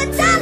Pajama!